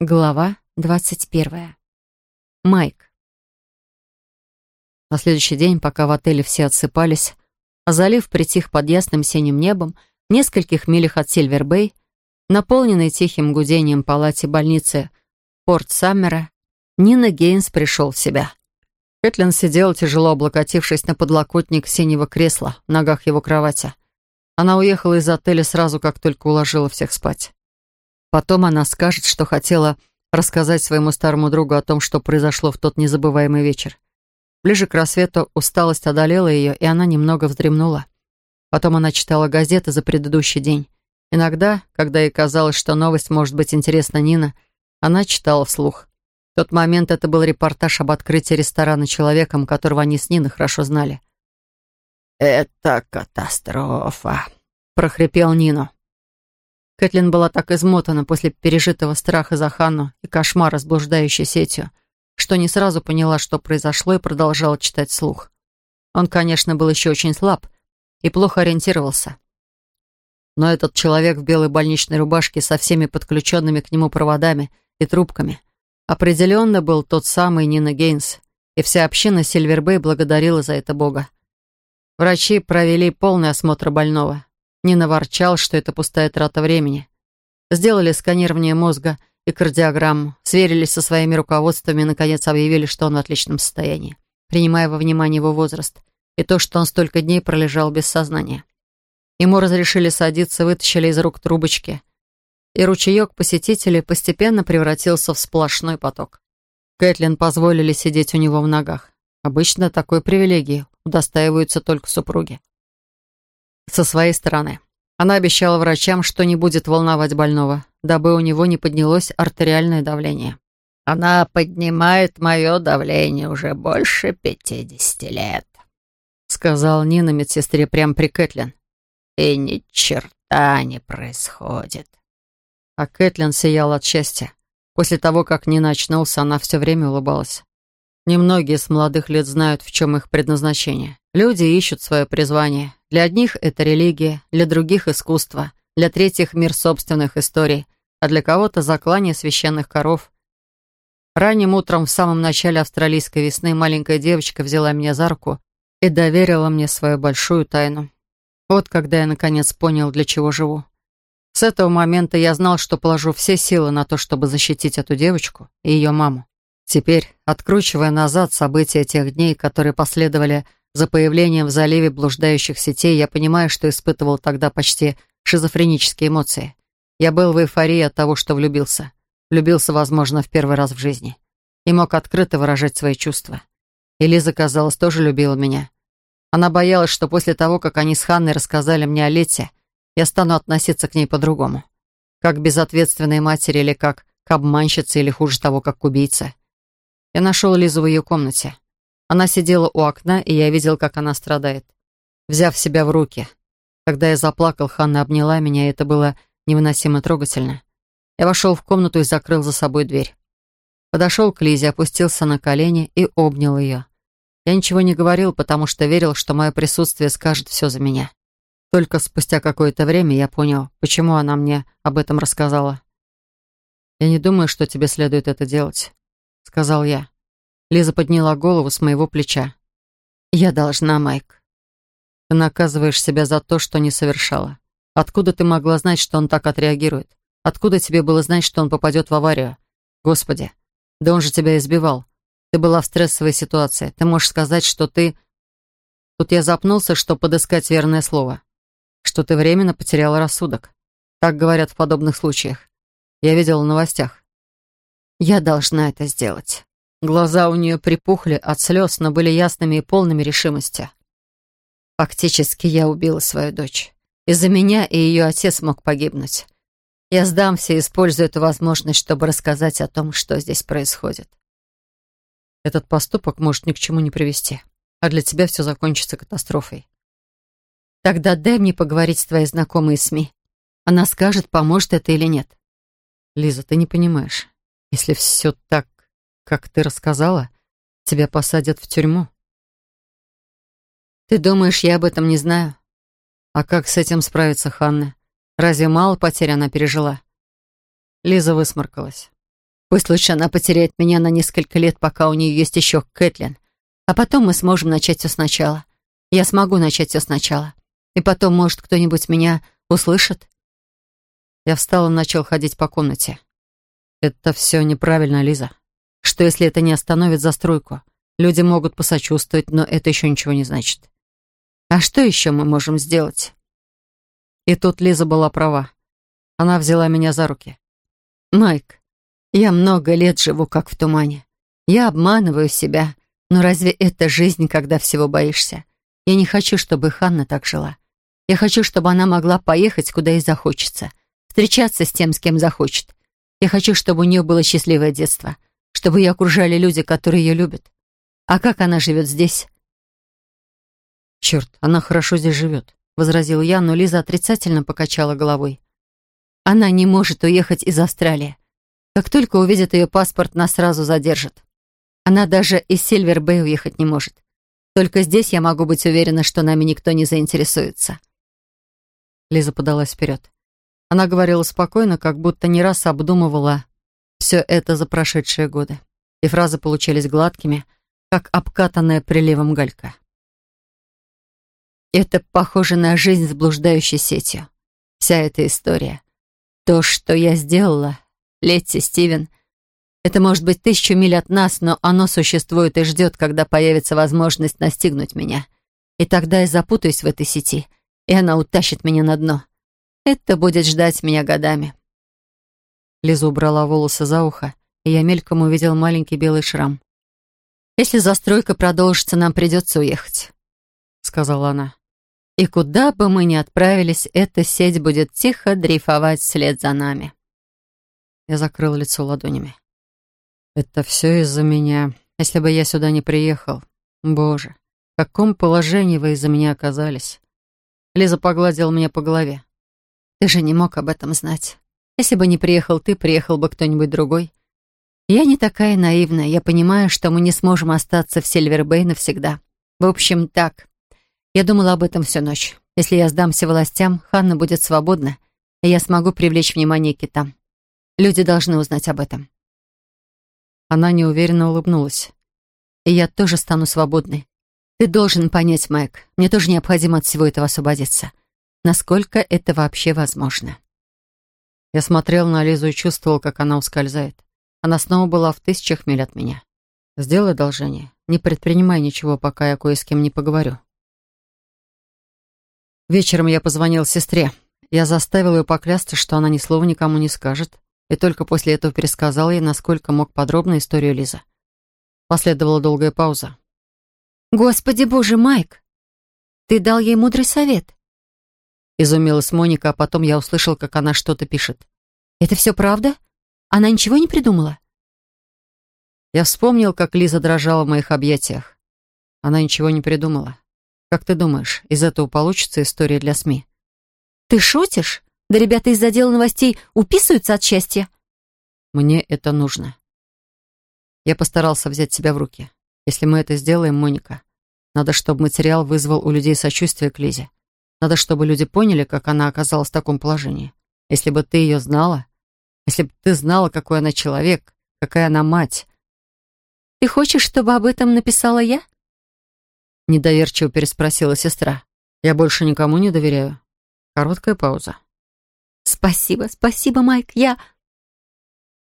Глава двадцать первая. Майк. На следующий день, пока в отеле все отсыпались, а залив притих под ясным синим небом, в нескольких милях от Сильвер-Бэй, наполненной тихим гудением палате больницы Порт Саммера, Нина Гейнс пришел в себя. Кэтлин сидела, тяжело облокотившись на подлокотник синего кресла в ногах его кровати. Она уехала из отеля сразу, как только уложила всех спать. Потом она скажет, что хотела рассказать своему старому другу о том, что произошло в тот незабываемый вечер. Ближе к рассвету усталость одолела ее, и она немного вздремнула. Потом она читала газеты за предыдущий день. Иногда, когда ей казалось, что новость может быть интересна Нина, она читала вслух. В тот момент это был репортаж об открытии ресторана человеком, которого они с Ниной хорошо знали. «Это катастрофа», — прохрипел Нину. Кэтлин была так измотана после пережитого страха за Ханну и кошмара с блуждающей сетью, что не сразу поняла, что произошло, и продолжала читать слух. Он, конечно, был еще очень слаб и плохо ориентировался. Но этот человек в белой больничной рубашке со всеми подключенными к нему проводами и трубками определенно был тот самый Нина Гейнс, и вся община Сильвербэй благодарила за это Бога. Врачи провели полный осмотр больного, Нина ворчал, что это пустая трата времени. Сделали сканирование мозга и кардиограмму, сверились со своими руководствами и, наконец, объявили, что он в отличном состоянии, принимая во внимание его возраст и то, что он столько дней пролежал без сознания. Ему разрешили садиться, вытащили из рук трубочки, и ручеек посетителей постепенно превратился в сплошной поток. Кэтлин позволили сидеть у него в ногах. Обычно такой привилегии удостаиваются только супруги со своей стороны. Она обещала врачам, что не будет волновать больного, дабы у него не поднялось артериальное давление. «Она поднимает мое давление уже больше пятидесяти лет», — сказал Нина медсестре прямо при Кэтлин. «И ни черта не происходит». А Кэтлин сияла от счастья. После того, как Нина очнулся, она все время улыбалась. Немногие с молодых лет знают, в чем их предназначение. Люди ищут свое призвание. Для одних это религия, для других — искусство, для третьих — мир собственных историй, а для кого-то — заклание священных коров. Ранним утром в самом начале австралийской весны маленькая девочка взяла меня за руку и доверила мне свою большую тайну. Вот когда я наконец понял, для чего живу. С этого момента я знал, что положу все силы на то, чтобы защитить эту девочку и ее маму. Теперь, откручивая назад события тех дней, которые последовали за появлением в заливе блуждающих сетей, я понимаю, что испытывал тогда почти шизофренические эмоции. Я был в эйфории от того, что влюбился. Влюбился, возможно, в первый раз в жизни. И мог открыто выражать свои чувства. И казалось, тоже любила меня. Она боялась, что после того, как они с Ханной рассказали мне о Лете, я стану относиться к ней по-другому. Как к безответственной матери или как к обманщице или, хуже того, как к убийце. Я нашел Лизу в ее комнате. Она сидела у окна, и я видел, как она страдает. Взяв себя в руки. Когда я заплакал, Ханна обняла меня, и это было невыносимо трогательно. Я вошел в комнату и закрыл за собой дверь. Подошел к Лизе, опустился на колени и обнял ее. Я ничего не говорил, потому что верил, что мое присутствие скажет все за меня. Только спустя какое-то время я понял, почему она мне об этом рассказала. «Я не думаю, что тебе следует это делать сказал я. Лиза подняла голову с моего плеча. «Я должна, Майк. Ты наказываешь себя за то, что не совершала. Откуда ты могла знать, что он так отреагирует? Откуда тебе было знать, что он попадет в аварию? Господи, да он же тебя избивал. Ты была в стрессовой ситуации. Ты можешь сказать, что ты...» Тут я запнулся, чтобы подыскать верное слово. Что ты временно потеряла рассудок. Так говорят в подобных случаях. Я видел в новостях. Я должна это сделать. Глаза у нее припухли от слез, но были ясными и полными решимости. Фактически я убила свою дочь. Из-за меня и ее отец мог погибнуть. Я сдамся и использую эту возможность, чтобы рассказать о том, что здесь происходит. Этот поступок может ни к чему не привести, а для тебя все закончится катастрофой. Тогда дай мне поговорить с твоей знакомой СМИ. Она скажет, поможет это или нет. Лиза, ты не понимаешь. Если все так, как ты рассказала, тебя посадят в тюрьму. Ты думаешь, я об этом не знаю? А как с этим справится Ханна? Разве мало потерь она пережила? Лиза высморкалась. Пусть лучше она потеряет меня на несколько лет, пока у нее есть еще Кэтлин. А потом мы сможем начать все сначала. Я смогу начать все сначала. И потом, может, кто-нибудь меня услышит. Я встал и начал ходить по комнате. Это все неправильно, Лиза. Что, если это не остановит застройку? Люди могут посочувствовать, но это еще ничего не значит. А что еще мы можем сделать? И тут Лиза была права. Она взяла меня за руки. «Майк, я много лет живу как в тумане. Я обманываю себя, но разве это жизнь, когда всего боишься? Я не хочу, чтобы Ханна так жила. Я хочу, чтобы она могла поехать, куда ей захочется, встречаться с тем, с кем захочет. Я хочу, чтобы у нее было счастливое детство, чтобы ее окружали люди, которые ее любят. А как она живет здесь?» «Черт, она хорошо здесь живет», — возразил я, но Лиза отрицательно покачала головой. «Она не может уехать из Австралии. Как только увидит ее паспорт, нас сразу задержат. Она даже из Сильвер-Бэй уехать не может. Только здесь я могу быть уверена, что нами никто не заинтересуется». Лиза подалась вперед. Она говорила спокойно, как будто не раз обдумывала все это за прошедшие годы. И фразы получились гладкими, как обкатанная приливом галька. Это похоже на жизнь с блуждающей сетью. Вся эта история. То, что я сделала, Летти, Стивен, это может быть тысячу миль от нас, но оно существует и ждет, когда появится возможность настигнуть меня. И тогда я запутаюсь в этой сети, и она утащит меня на дно. Это будет ждать меня годами. Лиза убрала волосы за ухо, и я мельком увидел маленький белый шрам. «Если застройка продолжится, нам придется уехать», — сказала она. И куда бы мы ни отправились, эта сеть будет тихо дрейфовать вслед за нами. Я закрыл лицо ладонями. Это все из-за меня. Если бы я сюда не приехал. Боже, в каком положении вы из-за меня оказались? Лиза погладила меня по голове. Ты же не мог об этом знать. Если бы не приехал ты, приехал бы кто-нибудь другой. Я не такая наивная. Я понимаю, что мы не сможем остаться в Сильвербэй навсегда. В общем, так. Я думала об этом всю ночь. Если я сдамся властям, Ханна будет свободна, и я смогу привлечь внимание китам. Люди должны узнать об этом. Она неуверенно улыбнулась. И я тоже стану свободной. Ты должен понять, Майк, мне тоже необходимо от всего этого освободиться. Насколько это вообще возможно? Я смотрел на Лизу и чувствовал, как она ускользает. Она снова была в тысячах миль от меня. Сделай одолжение. Не предпринимай ничего, пока я кое с кем не поговорю. Вечером я позвонил сестре. Я заставил ее поклясться, что она ни слова никому не скажет, и только после этого пересказал ей, насколько мог подробно историю Лизы. Последовала долгая пауза. «Господи боже, Майк! Ты дал ей мудрый совет!» Изумилась Моника, а потом я услышал, как она что-то пишет. «Это все правда? Она ничего не придумала?» Я вспомнил, как Лиза дрожала в моих объятиях. Она ничего не придумала. Как ты думаешь, из этого получится история для СМИ? Ты шутишь? Да ребята из отдела новостей уписываются от счастья. Мне это нужно. Я постарался взять себя в руки. Если мы это сделаем, Моника, надо, чтобы материал вызвал у людей сочувствие к Лизе. Надо, чтобы люди поняли, как она оказалась в таком положении. Если бы ты ее знала, если бы ты знала, какой она человек, какая она мать. Ты хочешь, чтобы об этом написала я? Недоверчиво переспросила сестра. «Я больше никому не доверяю». Короткая пауза. «Спасибо, спасибо, Майк, я...»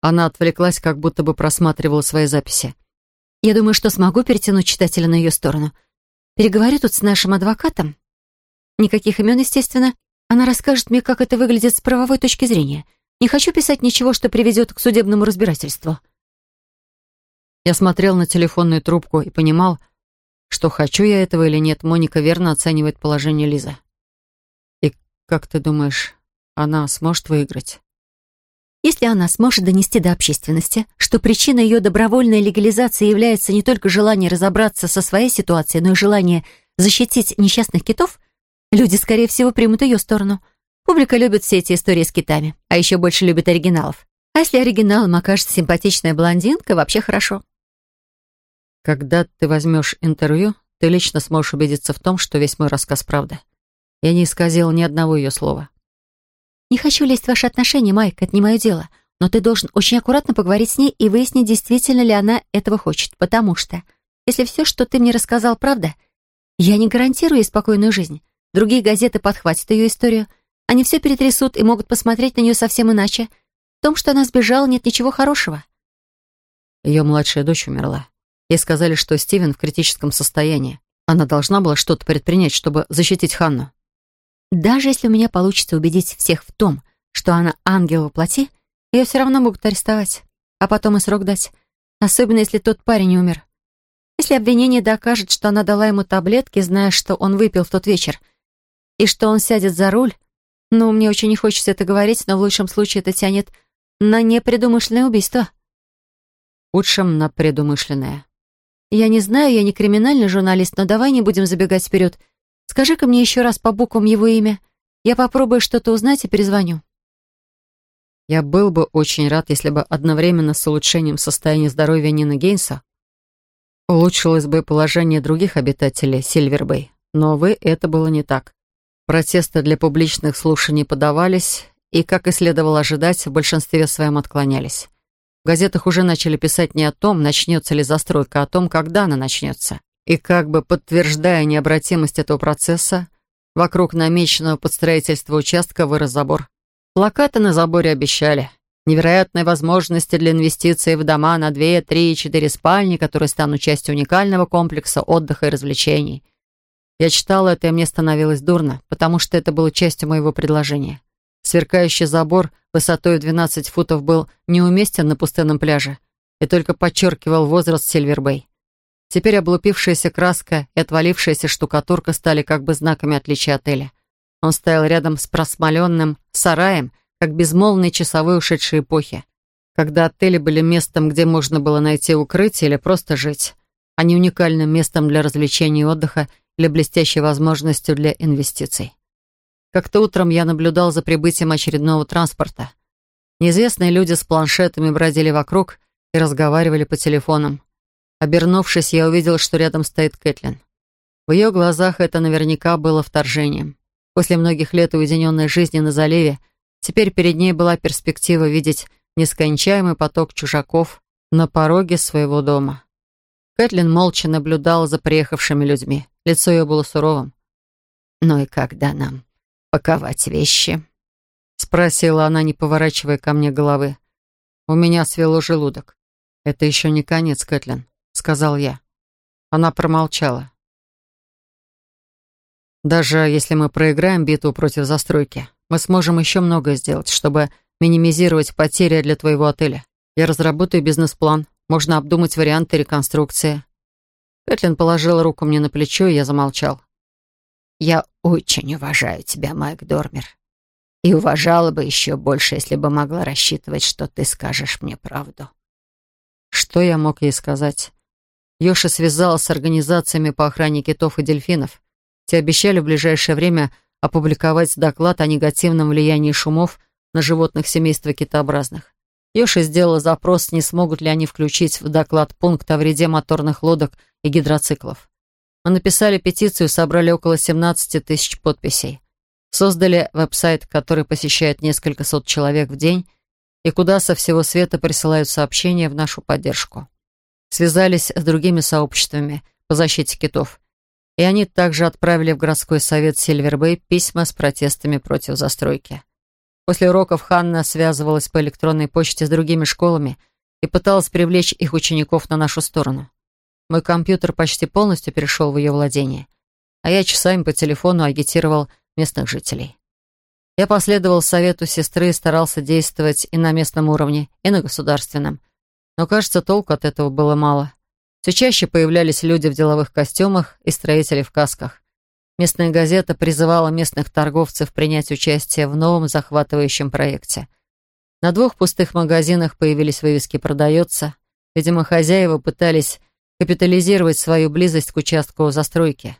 Она отвлеклась, как будто бы просматривала свои записи. «Я думаю, что смогу перетянуть читателя на ее сторону. Переговорю тут с нашим адвокатом. Никаких имен, естественно. Она расскажет мне, как это выглядит с правовой точки зрения. Не хочу писать ничего, что приведет к судебному разбирательству». Я смотрел на телефонную трубку и понимал, что хочу я этого или нет, Моника верно оценивает положение Лизы. И как ты думаешь, она сможет выиграть? Если она сможет донести до общественности, что причиной ее добровольной легализации является не только желание разобраться со своей ситуацией, но и желание защитить несчастных китов, люди, скорее всего, примут ее сторону. Публика любит все эти истории с китами, а еще больше любит оригиналов. А если оригиналом окажется симпатичная блондинка, вообще хорошо. Когда ты возьмешь интервью, ты лично сможешь убедиться в том, что весь мой рассказ правда. Я не исказил ни одного ее слова. «Не хочу лезть в ваши отношения, Майк, это не мое дело. Но ты должен очень аккуратно поговорить с ней и выяснить, действительно ли она этого хочет. Потому что, если все, что ты мне рассказал, правда, я не гарантирую ей спокойную жизнь. Другие газеты подхватят ее историю. Они все перетрясут и могут посмотреть на нее совсем иначе. В том, что она сбежала, нет ничего хорошего. Ее младшая дочь умерла. Ей сказали, что Стивен в критическом состоянии. Она должна была что-то предпринять, чтобы защитить Ханну. Даже если у меня получится убедить всех в том, что она ангел воплоти, ее все равно могут арестовать, а потом и срок дать. Особенно, если тот парень умер. Если обвинение докажет, что она дала ему таблетки, зная, что он выпил в тот вечер, и что он сядет за руль, ну, мне очень не хочется это говорить, но в лучшем случае это тянет на непредумышленное убийство. Худшем на предумышленное. Я не знаю, я не криминальный журналист, но давай не будем забегать вперед. Скажи-ка мне еще раз по буквам его имя. Я попробую что-то узнать и перезвоню. Я был бы очень рад, если бы одновременно с улучшением состояния здоровья Нины Гейнса улучшилось бы положение других обитателей Сильвербэй. Но, увы, это было не так. Протесты для публичных слушаний подавались, и, как и следовало ожидать, в большинстве своем отклонялись. В газетах уже начали писать не о том, начнется ли застройка, а о том, когда она начнется. И как бы подтверждая необратимость этого процесса, вокруг намеченного под строительство участка вырос забор. Плакаты на заборе обещали. Невероятные возможности для инвестиций в дома на 2, 3 и 4 спальни, которые станут частью уникального комплекса отдыха и развлечений. Я читала это, и мне становилось дурно, потому что это было частью моего предложения. Сверкающий забор высотой в 12 футов был неуместен на пустынном пляже и только подчеркивал возраст Сильвербэй. Теперь облупившаяся краска и отвалившаяся штукатурка стали как бы знаками отличия отеля. Он стоял рядом с просмоленным сараем, как безмолвный часовой ушедшей эпохи, когда отели были местом, где можно было найти укрытие или просто жить, а не уникальным местом для развлечений и отдыха или блестящей возможностью для инвестиций. Как-то утром я наблюдал за прибытием очередного транспорта. Неизвестные люди с планшетами бродили вокруг и разговаривали по телефонам. Обернувшись, я увидел, что рядом стоит Кэтлин. В ее глазах это наверняка было вторжением. После многих лет уединенной жизни на заливе, теперь перед ней была перспектива видеть нескончаемый поток чужаков на пороге своего дома. Кэтлин молча наблюдала за приехавшими людьми. Лицо ее было суровым. «Ну и когда нам паковать вещи?» — спросила она, не поворачивая ко мне головы. У меня свело желудок. «Это еще не конец, Кэтлин», — сказал я. Она промолчала. «Даже если мы проиграем битву против застройки, мы сможем еще многое сделать, чтобы минимизировать потери для твоего отеля. Я разработаю бизнес-план, можно обдумать варианты реконструкции». Кэтлин положила руку мне на плечо, и я замолчал. Я очень уважаю тебя, Майк Дормер. И уважала бы еще больше, если бы могла рассчитывать, что ты скажешь мне правду. Что я мог ей сказать? Йоши связалась с организациями по охране китов и дельфинов. Те обещали в ближайшее время опубликовать доклад о негативном влиянии шумов на животных семейства китообразных. Йоши сделала запрос, не смогут ли они включить в доклад пункт о вреде моторных лодок и гидроциклов. Мы написали петицию, собрали около 17 тысяч подписей. Создали веб-сайт, который посещает несколько сот человек в день и куда со всего света присылают сообщения в нашу поддержку. Связались с другими сообществами по защите китов. И они также отправили в городской совет Сильвербэй письма с протестами против застройки. После уроков Ханна связывалась по электронной почте с другими школами и пыталась привлечь их учеников на нашу сторону. Мой компьютер почти полностью перешел в ее владение, а я часами по телефону агитировал местных жителей. Я последовал совету сестры и старался действовать и на местном уровне, и на государственном. Но, кажется, толку от этого было мало. Все чаще появлялись люди в деловых костюмах и строители в касках. Местная газета призывала местных торговцев принять участие в новом захватывающем проекте. На двух пустых магазинах появились вывески «Продается». Видимо, хозяева пытались капитализировать свою близость к участку застройки.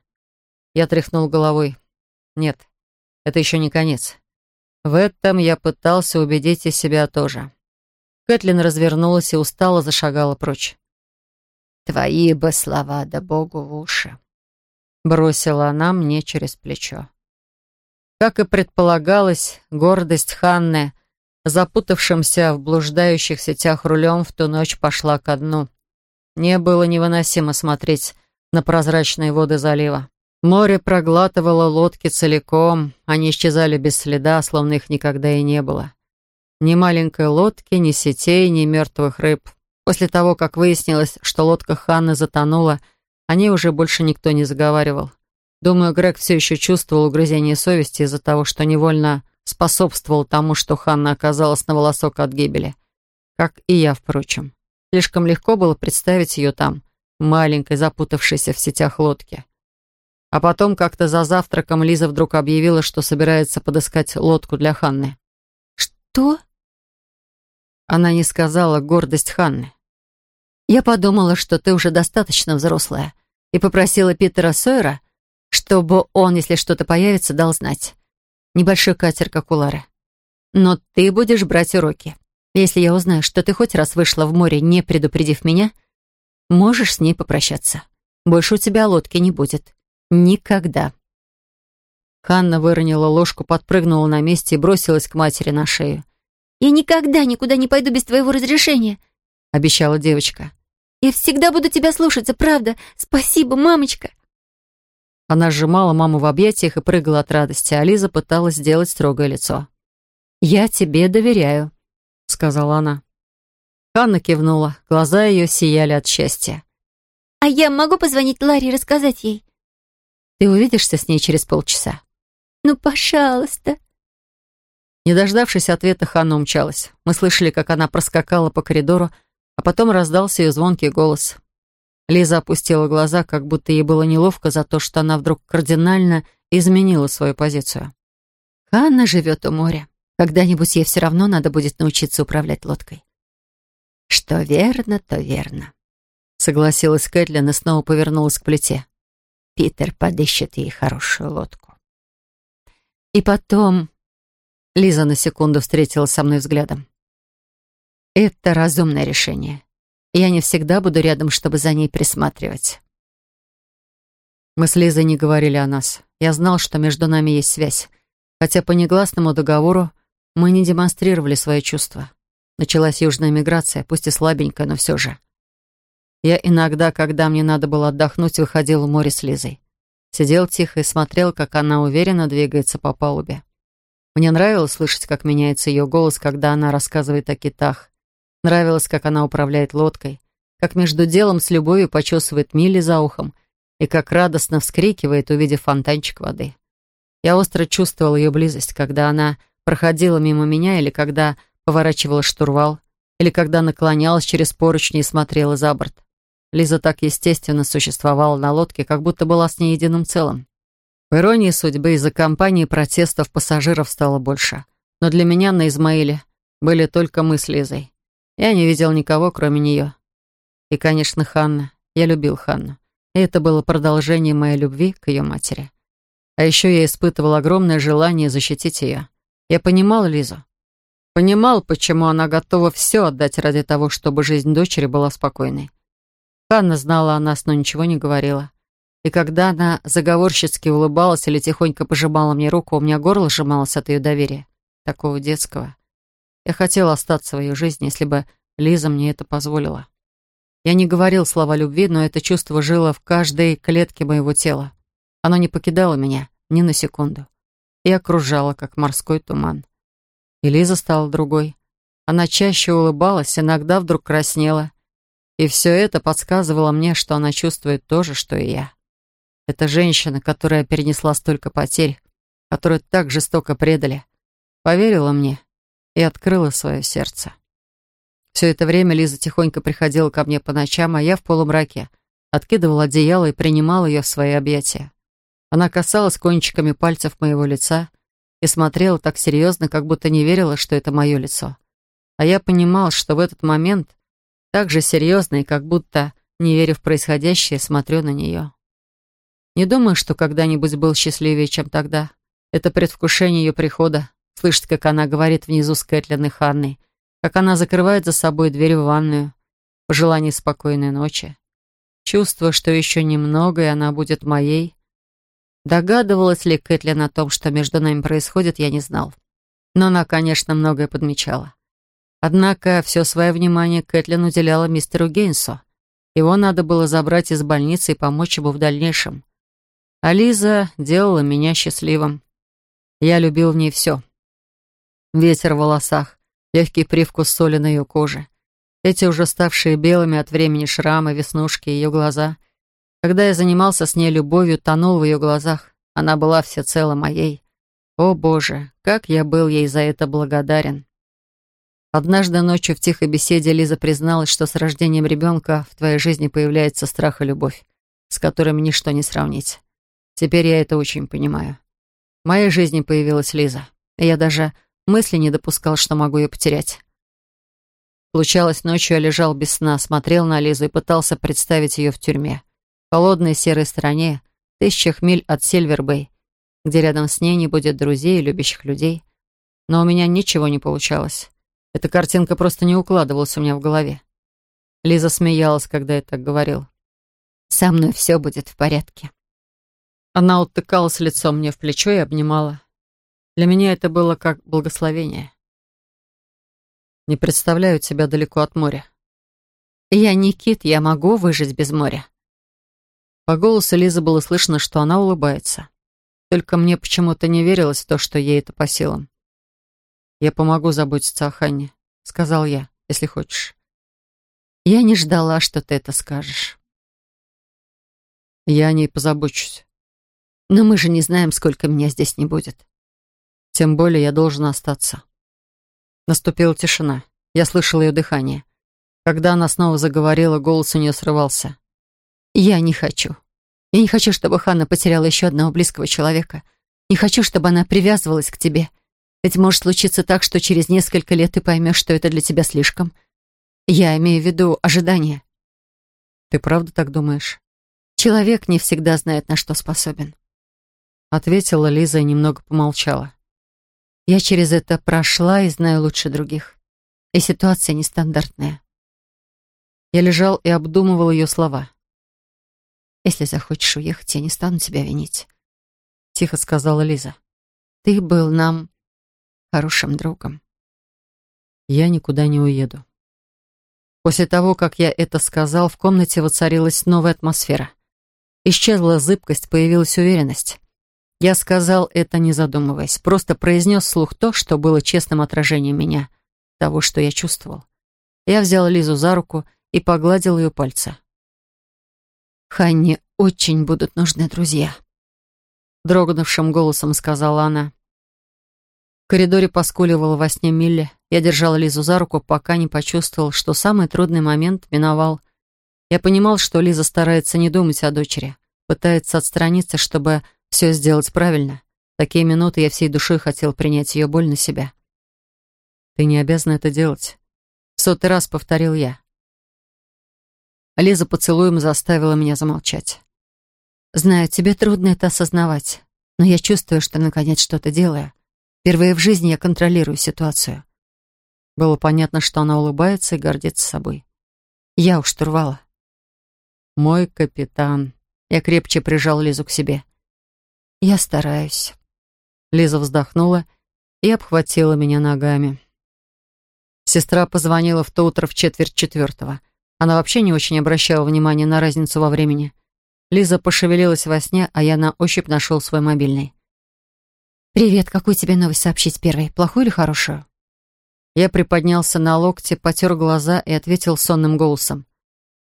Я тряхнул головой. Нет, это еще не конец. В этом я пытался убедить и себя тоже. Кэтлин развернулась и устало зашагала прочь. «Твои бы слова да Богу в уши!» Бросила она мне через плечо. Как и предполагалось, гордость Ханны запутавшимся в блуждающих сетях рулем, в ту ночь пошла ко дну. Мне было невыносимо смотреть на прозрачные воды залива. Море проглатывало лодки целиком, они исчезали без следа, словно их никогда и не было. Ни маленькой лодки, ни сетей, ни мертвых рыб. После того, как выяснилось, что лодка Ханны затонула, о ней уже больше никто не заговаривал. Думаю, Грег все еще чувствовал угрызение совести из-за того, что невольно способствовал тому, что Ханна оказалась на волосок от гибели. Как и я, впрочем. Слишком легко было представить ее там, маленькой, запутавшейся в сетях лодки. А потом как-то за завтраком Лиза вдруг объявила, что собирается подыскать лодку для Ханны. «Что?» Она не сказала гордость Ханны. «Я подумала, что ты уже достаточно взрослая, и попросила Питера Сойера, чтобы он, если что-то появится, дал знать. Небольшой катер, как у Лары. Но ты будешь брать уроки. Если я узнаю, что ты хоть раз вышла в море, не предупредив меня, можешь с ней попрощаться. Больше у тебя лодки не будет. Никогда. Ханна выронила ложку, подпрыгнула на месте и бросилась к матери на шею. «Я никогда никуда не пойду без твоего разрешения», — обещала девочка. «Я всегда буду тебя слушаться, правда. Спасибо, мамочка». Она сжимала маму в объятиях и прыгала от радости, а Лиза пыталась сделать строгое лицо. «Я тебе доверяю», — сказала она. Ханна кивнула, глаза ее сияли от счастья. «А я могу позвонить Ларе и рассказать ей?» Ты увидишься с ней через полчаса?» «Ну, пожалуйста». Не дождавшись ответа, Ханна умчалась. Мы слышали, как она проскакала по коридору, а потом раздался ее звонкий голос. Лиза опустила глаза, как будто ей было неловко за то, что она вдруг кардинально изменила свою позицию. «Ханна живет у моря. Когда-нибудь ей все равно надо будет научиться управлять лодкой». «Что верно, то верно», — согласилась Кэтлин и снова повернулась к плите. Питер подыщет ей хорошую лодку. И потом... Лиза на секунду встретилась со мной взглядом. Это разумное решение. Я не всегда буду рядом, чтобы за ней присматривать. Мы с Лизой не говорили о нас. Я знал, что между нами есть связь. Хотя по негласному договору мы не демонстрировали свои чувства. Началась южная миграция, пусть и слабенькая, но все же. Я иногда, когда мне надо было отдохнуть, выходил в море с Лизой. Сидел тихо и смотрел, как она уверенно двигается по палубе. Мне нравилось слышать, как меняется ее голос, когда она рассказывает о китах. Нравилось, как она управляет лодкой, как между делом с любовью почесывает мили за ухом и как радостно вскрикивает, увидев фонтанчик воды. Я остро чувствовал ее близость, когда она проходила мимо меня или когда поворачивала штурвал, или когда наклонялась через поручни и смотрела за борт. Лиза так естественно существовала на лодке, как будто была с ней единым целым. В иронии судьбы из-за компании протестов пассажиров стало больше. Но для меня на Измаиле были только мы с Лизой. Я не видел никого, кроме нее. И, конечно, Ханна. Я любил Ханну. И это было продолжение моей любви к ее матери. А еще я испытывал огромное желание защитить ее. Я понимал Лизу. Понимал, почему она готова все отдать ради того, чтобы жизнь дочери была спокойной. Ханна знала о нас, но ничего не говорила. И когда она заговорщицки улыбалась или тихонько пожимала мне руку, у меня горло сжималось от ее доверия, такого детского. Я хотела остаться в ее жизни, если бы Лиза мне это позволила. Я не говорил слова любви, но это чувство жило в каждой клетке моего тела. Оно не покидало меня ни на секунду и окружало, как морской туман. И Лиза стала другой. Она чаще улыбалась, иногда вдруг краснела — и все это подсказывало мне, что она чувствует то же, что и я. Это женщина, которая перенесла столько потерь, которую так жестоко предали, поверила мне и открыла свое сердце. Все это время Лиза тихонько приходила ко мне по ночам, а я в полумраке откидывал одеяло и принимал ее в свои объятия. Она касалась кончиками пальцев моего лица и смотрела так серьезно, как будто не верила, что это мое лицо. А я понимал, что в этот момент так же серьезно и как будто, не веря в происходящее, смотрю на нее. Не думаю, что когда-нибудь был счастливее, чем тогда. Это предвкушение ее прихода, слышать, как она говорит внизу с Кэтлин и Ханной, как она закрывает за собой дверь в ванную, пожелание спокойной ночи. Чувство, что еще немного, и она будет моей. Догадывалась ли Кэтлин о том, что между нами происходит, я не знал. Но она, конечно, многое подмечала. Однако все свое внимание Кэтлин уделяла мистеру Гейнсу. Его надо было забрать из больницы и помочь ему в дальнейшем. А Лиза делала меня счастливым. Я любил в ней все. Ветер в волосах, легкий привкус соли на ее коже, эти уже ставшие белыми от времени шрамы, веснушки, ее глаза. Когда я занимался с ней любовью, тонул в ее глазах. Она была всецело моей. О, Боже, как я был ей за это благодарен. Однажды ночью в тихой беседе Лиза призналась, что с рождением ребенка в твоей жизни появляется страх и любовь, с которыми ничто не сравнить. Теперь я это очень понимаю. В моей жизни появилась Лиза, и я даже мысли не допускал, что могу ее потерять. Случалось, ночью я лежал без сна, смотрел на Лизу и пытался представить ее в тюрьме. В холодной серой стране, тысячах миль от Сильвербэй, где рядом с ней не будет друзей и любящих людей. Но у меня ничего не получалось. Эта картинка просто не укладывалась у меня в голове. Лиза смеялась, когда я так говорил. «Со мной все будет в порядке». Она утыкалась лицом мне в плечо и обнимала. Для меня это было как благословение. Не представляю тебя далеко от моря. Я не кит, я могу выжить без моря. По голосу Лизы было слышно, что она улыбается. Только мне почему-то не верилось в то, что ей это по силам. «Я помогу заботиться о Ханне», — сказал я, если хочешь. Я не ждала, что ты это скажешь. Я о ней позабочусь. Но мы же не знаем, сколько меня здесь не будет. Тем более я должен остаться. Наступила тишина. Я слышал ее дыхание. Когда она снова заговорила, голос у нее срывался. «Я не хочу. Я не хочу, чтобы Ханна потеряла еще одного близкого человека. Не хочу, чтобы она привязывалась к тебе. Ведь может случиться так, что через несколько лет ты поймешь, что это для тебя слишком. Я имею в виду ожидание». «Ты правда так думаешь?» «Человек не всегда знает, на что способен», — ответила Лиза и немного помолчала. Я через это прошла и знаю лучше других. И ситуация нестандартная. Я лежал и обдумывал ее слова. «Если захочешь уехать, я не стану тебя винить», — тихо сказала Лиза. «Ты был нам хорошим другом». «Я никуда не уеду». После того, как я это сказал, в комнате воцарилась новая атмосфера. Исчезла зыбкость, появилась уверенность. Я сказал это, не задумываясь, просто произнес вслух то, что было честным отражением меня, того, что я чувствовал. Я взял Лизу за руку и погладил ее пальцы. «Ханне очень будут нужны друзья», — дрогнувшим голосом сказала она. В коридоре поскуливала во сне Милли. Я держала Лизу за руку, пока не почувствовал, что самый трудный момент миновал. Я понимал, что Лиза старается не думать о дочери, пытается отстраниться, чтобы все сделать правильно. Такие минуты я всей душой хотел принять ее боль на себя. «Ты не обязана это делать», — сотый раз повторил я. Лиза поцелуем заставила меня замолчать. «Знаю, тебе трудно это осознавать, но я чувствую, что наконец что-то делаю. Впервые в жизни я контролирую ситуацию». Было понятно, что она улыбается и гордится собой. Я у штурвала. «Мой капитан». Я крепче прижал Лизу к себе. «Я стараюсь». Лиза вздохнула и обхватила меня ногами. Сестра позвонила в то утро в четверть четвертого. Она вообще не очень обращала внимания на разницу во времени. Лиза пошевелилась во сне, а я на ощупь нашел свой мобильный. «Привет, какую тебе новость сообщить первой? Плохую или хорошую?» Я приподнялся на локте, потер глаза и ответил сонным голосом.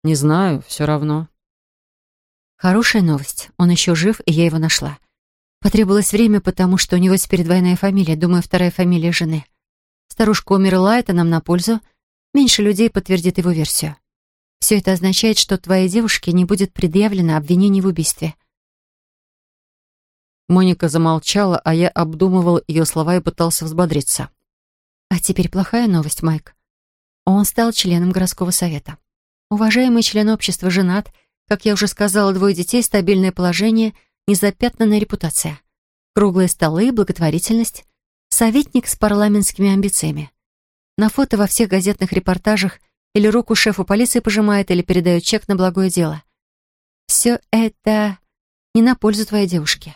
«Не знаю, все равно». «Хорошая новость. Он еще жив, и я его нашла. Потребовалось время, потому что у него теперь двойная фамилия, думаю, вторая фамилия жены. Старушка умерла, это нам на пользу. Меньше людей подтвердит его версию. Все это означает, что твоей девушке не будет предъявлено обвинений в убийстве. Моника замолчала, а я обдумывал ее слова и пытался взбодриться. А теперь плохая новость, Майк. Он стал членом городского совета. Уважаемый член общества женат, как я уже сказала, двое детей, стабильное положение — незапятнанная репутация, круглые столы, благотворительность, советник с парламентскими амбициями. На фото во всех газетных репортажах или руку шефу полиции пожимает, или передает чек на благое дело. Все это не на пользу твоей девушки.